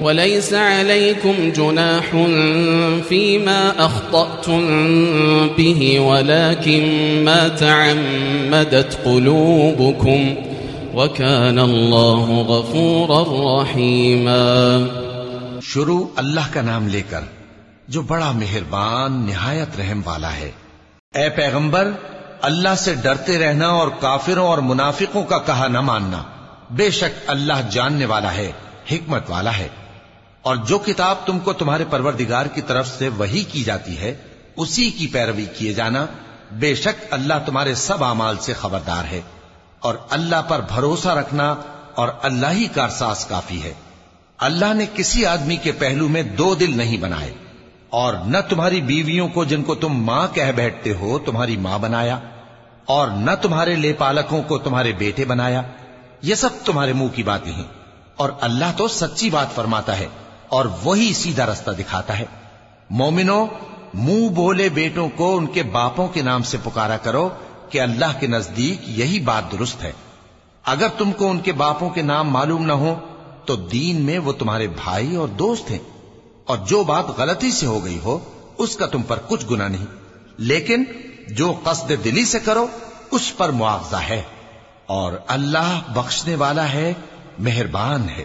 وليس عليكم جناح فيما أخطأتم به، ولكن ما تعمدت قلوبكم وكان الله غفورا رحيما. شروع اللہ کا نام لے کر، جو بڑا مہربان، نہایت رحم والا ہے۔ اے پیغمبر، اللہ سے ڈرتے رہنا اور کافروں اور منافقوں کا کہا نہ ماننا، بے شک اللہ جاننے والا ہے، حکمت والا ہے۔ اور جو کتاب تم کو تمہارے پروردگار کی طرف سے وہی کی جاتی ہے، اسی کی پیروی کیے جانا بے شک اللہ تمہارے سب اعمال سے خبردار ہے۔ اور اللہ پر بھروسہ رکھنا اور اللہ ہی کا احساس کافی ہے۔ اللہ نے کسی آدمی کے پہلو میں دو دل نہیں بنائے۔ اور نہ تمہاری بیویوں کو جن کو تم ماں کہہ بیٹھتے ہو، تمہاری ماں بنایا۔ اور نہ تمہارے لے پالکوں کو تمہارے بیٹے بنایا۔ یہ سب تمہارے منہ کی باتیں ہیں۔ اور اللہ تو سچی بات فرماتا ہے۔ اور وہی سیدھا رستہ دکھاتا ہے۔ مومنو منہ بولے بیٹوں کو ان کے باپوں کے نام سے پکارا کرو کہ اللہ کے نزدیک یہی بات درست ہے۔ اگر تم کو ان کے باپوں کے نام معلوم نہ ہو تو دین میں وہ تمہارے بھائی اور دوست ہیں۔ اور جو بات غلطی سے ہو گئی ہو، اس کا تم پر کچھ گنا نہیں۔ لیکن جو قصد دلی سے کرو، اس پر معاوضہ ہے۔ اور اللہ بخشنے والا ہے، مہربان ہے۔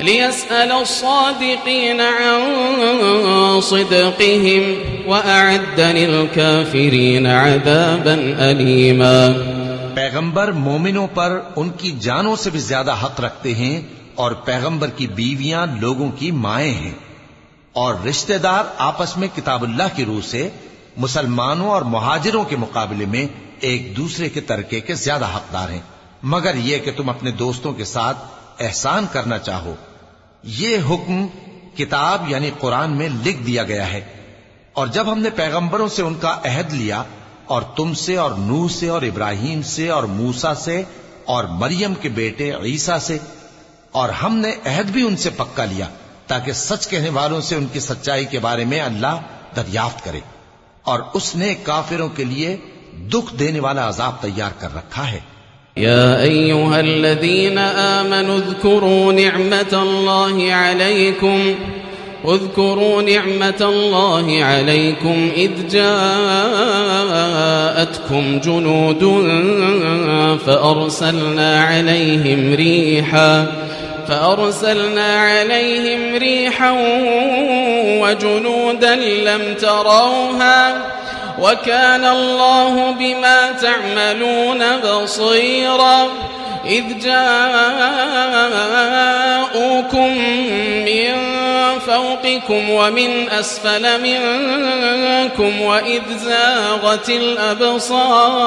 ليسأل الصادقين عن صدقهم وأعد للكافرين عذابا أليما پیغمبر مومنوں پر ان کی جانوں سے بھی زیادہ حق رکھتے ہیں اور پیغمبر کی بیویاں لوگوں کی مائیں ہیں۔ اور رشتہ دار آپس میں کتاب اللہ کی روح سے مسلمانوں اور مہاجروں کے مقابلے میں ایک دوسرے کے ترکے کے زیادہ حقدار ہیں۔ مگر یہ کہ تم اپنے دوستوں کے ساتھ احسان کرنا چاہو۔ یہ حکم کتاب یعنی قرآن میں لکھ دیا گیا ہے۔ اور جب ہم نے پیغمبروں سے ان کا عہد لیا، اور تم سے، اور نو سے، اور ابراہیم سے، اور موسا سے، اور مریم کے بیٹے عیسیٰ سے، اور ہم نے عہد بھی ان سے پکا لیا، تاکہ سچ کہنے والوں سے ان کی سچائی کے بارے میں اللہ دریافت کرے۔ اور اس نے کافروں کے لیے دکھ دینے والا عذاب تیار کر رکھا ہے۔ يا أيها الذين آمنوا اذكروا نعمة الله عليكم اذكروا نعمة الله عليكم إذ جاءتكم جنود فأرسلنا عليهم ريحا فأرسلنا عليهم ريحا وجنودا لم تروها وكان الله بما تعملون بصيرا إذ جاءوكم من فوقكم ومن أسفل منكم وإذ زاغت الأبصار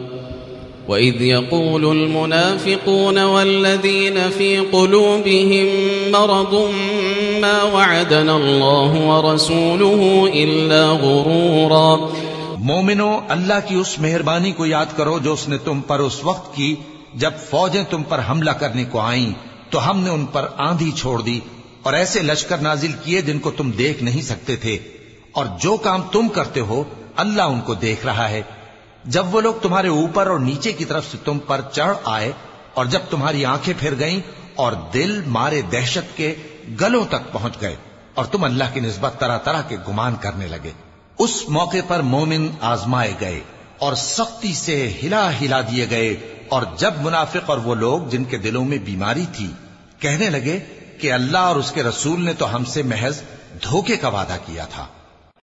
وإذ يقول المنافقون والذين في قلوبهم مرض ما وعدنا الله ورسوله إلا غرورا مومنو، اللہ کی اس مہربانی کو یاد کرو جو اس نے تم پر اس وقت کی، جب فوجیں تم پر حملہ کرنے کو آئیں، تو ہم نے ان پر آندھی چھوڑ دی اور ایسے لشکر نازل کیے جن کو تم دیکھ نہیں سکتے تھے۔ اور جو کام تم کرتے ہو، اللہ ان کو دیکھ رہا ہے۔ جب وہ لوگ تمہارے اوپر اور نیچے کی طرف سے تم پر چڑھ آئے اور جب تمہاری آنکھیں پھر گئیں اور دل مارے دہشت کے گلوں تک پہنچ گئے اور تم اللہ کی نسبت طرح طرح کے گمان کرنے لگے، اس موقع پر مومن آزمائے گئے اور سختی سے ہلا ہلا دیے گئے اور جب منافق اور وہ لوگ جن کے دلوں میں بیماری تھی، کہنے لگے کہ اللہ اور اس کے رسول نے تو ہم سے محض دھوکے کا وعدہ کیا تھا۔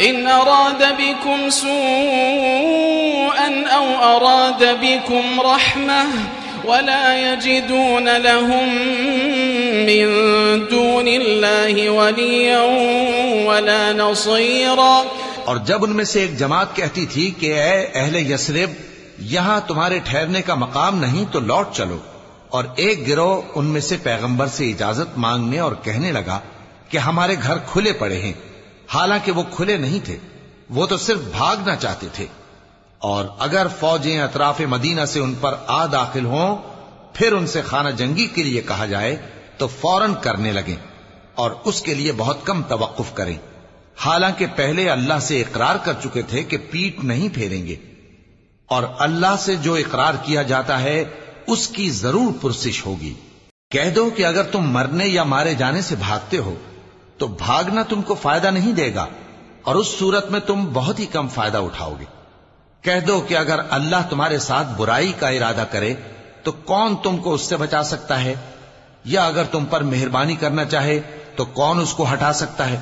إن أراد بكم سوءا أو أراد بكم رحمة ولا يجدون لهم من دون الله وليا ولا نصيرا اور جب ان میں سے ایک جماعت کہتی تھی کہ اے اہل یسرب، یہاں تمہارے ٹھہرنے کا مقام نہیں تو لوٹ چلو۔ اور ایک گروہ ان میں سے پیغمبر سے اجازت مانگنے اور کہنے لگا کہ ہمارے گھر کھلے پڑے ہیں۔ حالانکہ وہ کھلے نہیں تھے، وہ تو صرف بھاگنا چاہتے تھے۔ اور اگر فوجیں اطراف مدینہ سے ان پر آ داخل ہوں، پھر ان سے خانہ جنگی کے لیے کہا جائے تو فوراً کرنے لگیں اور اس کے لیے بہت کم توقف کریں۔ حالانکہ پہلے اللہ سے اقرار کر چکے تھے کہ پیٹ نہیں پھیریں گے۔ اور اللہ سے جو اقرار کیا جاتا ہے، اس کی ضرور پرسش ہوگی۔ کہہ دو کہ اگر تم مرنے یا مارے جانے سے بھاگتے ہو تو بھاگنا تم کو فائدہ نہیں دے گا اور اس صورت میں تم بہت ہی کم فائدہ اٹھاؤ گے۔ کہہ دو کہ اگر اللہ تمہارے ساتھ برائی کا ارادہ کرے، تو کون تم کو اس سے بچا سکتا ہے؟ یا اگر تم پر مہربانی کرنا چاہے، تو کون اس کو ہٹا سکتا ہے؟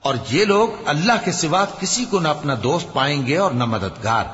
اور یہ لوگ اللہ کے سوا کسی کو نہ اپنا دوست پائیں گے اور نہ مددگار۔